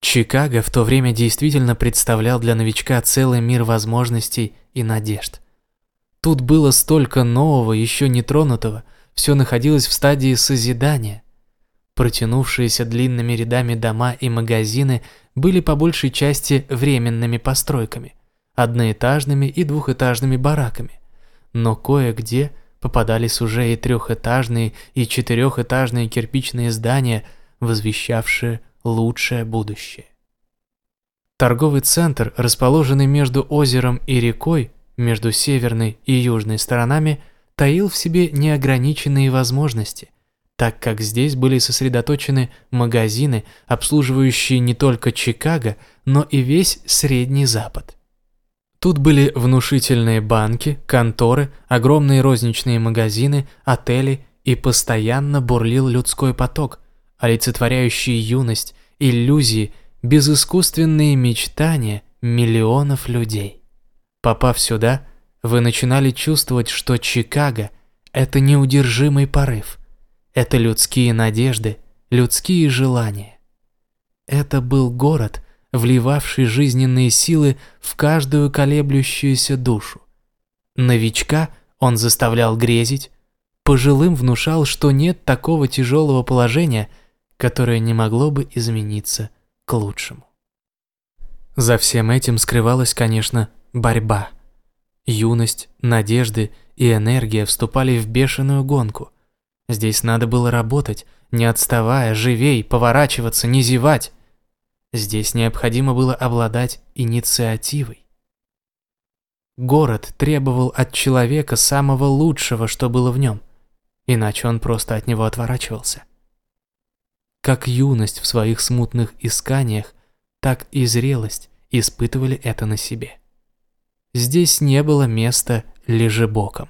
Чикаго в то время действительно представлял для новичка целый мир возможностей и надежд. Тут было столько нового, еще не тронутого, все находилось в стадии созидания. Протянувшиеся длинными рядами дома и магазины были по большей части временными постройками, одноэтажными и двухэтажными бараками. Но кое-где попадались уже и трехэтажные, и четырехэтажные кирпичные здания, возвещавшие лучшее будущее. Торговый центр, расположенный между озером и рекой, между северной и южной сторонами, таил в себе неограниченные возможности, так как здесь были сосредоточены магазины, обслуживающие не только Чикаго, но и весь Средний Запад. Тут были внушительные банки, конторы, огромные розничные магазины, отели и постоянно бурлил людской поток, олицетворяющий юность, иллюзии, безыскусственные мечтания миллионов людей. Попав сюда, вы начинали чувствовать, что Чикаго – это неудержимый порыв, это людские надежды, людские желания. Это был город, вливавший жизненные силы в каждую колеблющуюся душу. Новичка он заставлял грезить, пожилым внушал, что нет такого тяжелого положения, которое не могло бы измениться к лучшему. За всем этим скрывалась, конечно, борьба. Юность, надежды и энергия вступали в бешеную гонку. Здесь надо было работать, не отставая, живей, поворачиваться, не зевать. Здесь необходимо было обладать инициативой. Город требовал от человека самого лучшего, что было в нем, иначе он просто от него отворачивался. Как юность в своих смутных исканиях, так и зрелость испытывали это на себе. Здесь не было места лежебоком.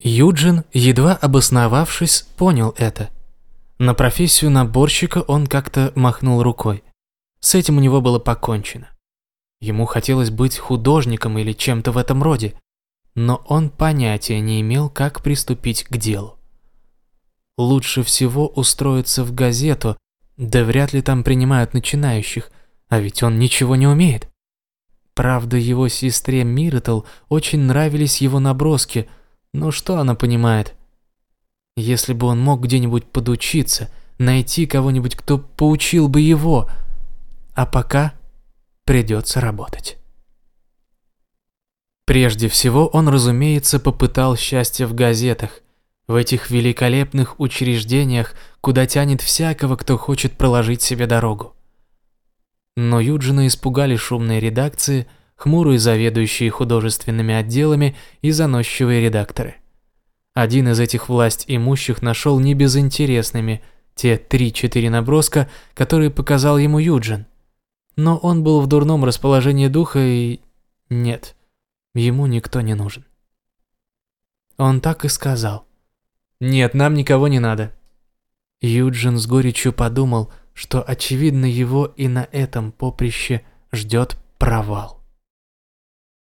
Юджин, едва обосновавшись, понял это. На профессию наборщика он как-то махнул рукой. С этим у него было покончено. Ему хотелось быть художником или чем-то в этом роде, но он понятия не имел, как приступить к делу. Лучше всего устроиться в газету, да вряд ли там принимают начинающих, а ведь он ничего не умеет. Правда, его сестре Миртл очень нравились его наброски, но что она понимает? Если бы он мог где-нибудь подучиться, найти кого-нибудь, кто поучил бы его, а пока придется работать. Прежде всего, он, разумеется, попытал счастье в газетах, в этих великолепных учреждениях, куда тянет всякого, кто хочет проложить себе дорогу. Но Юджина испугали шумные редакции, хмурые заведующие художественными отделами и заносчивые редакторы. Один из этих власть имущих нашел небезынтересными те три-четыре наброска, которые показал ему Юджин. Но он был в дурном расположении духа и... нет, ему никто не нужен. Он так и сказал. «Нет, нам никого не надо». Юджин с горечью подумал, что, очевидно, его и на этом поприще ждет провал.